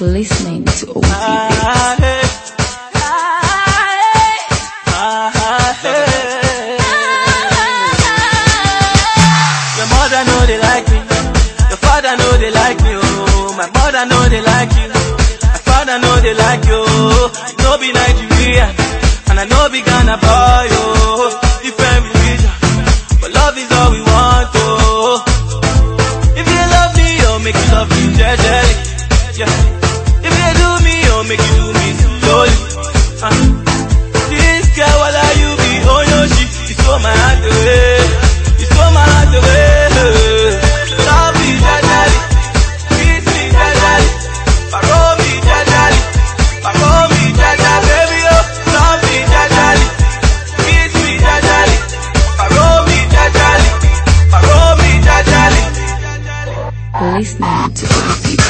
Listening to OVX. they like me. Your father know they like me, oh. My mother know they like you. My father know they like you. Oh. No be Nigeria, and I know be Ghana boy. listening to Coffee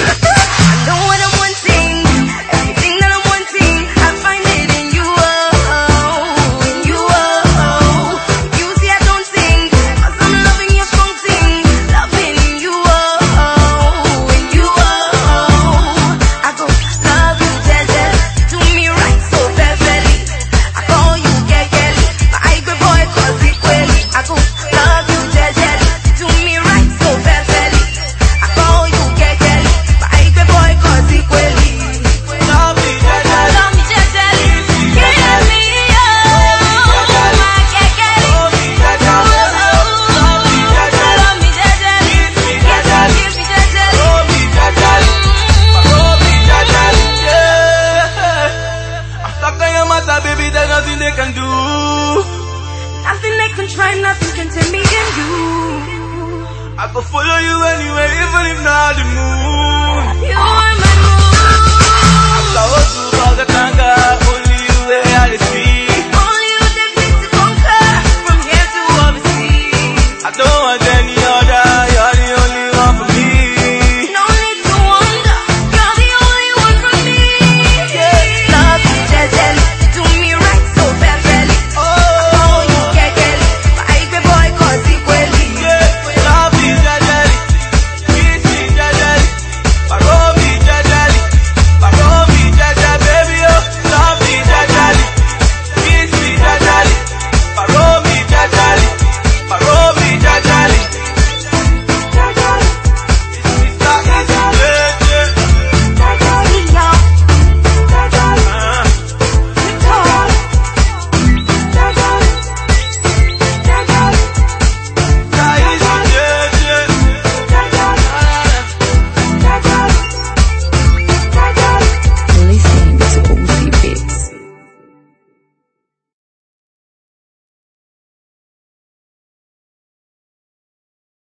try nothing can tell me and you. I could follow you anywhere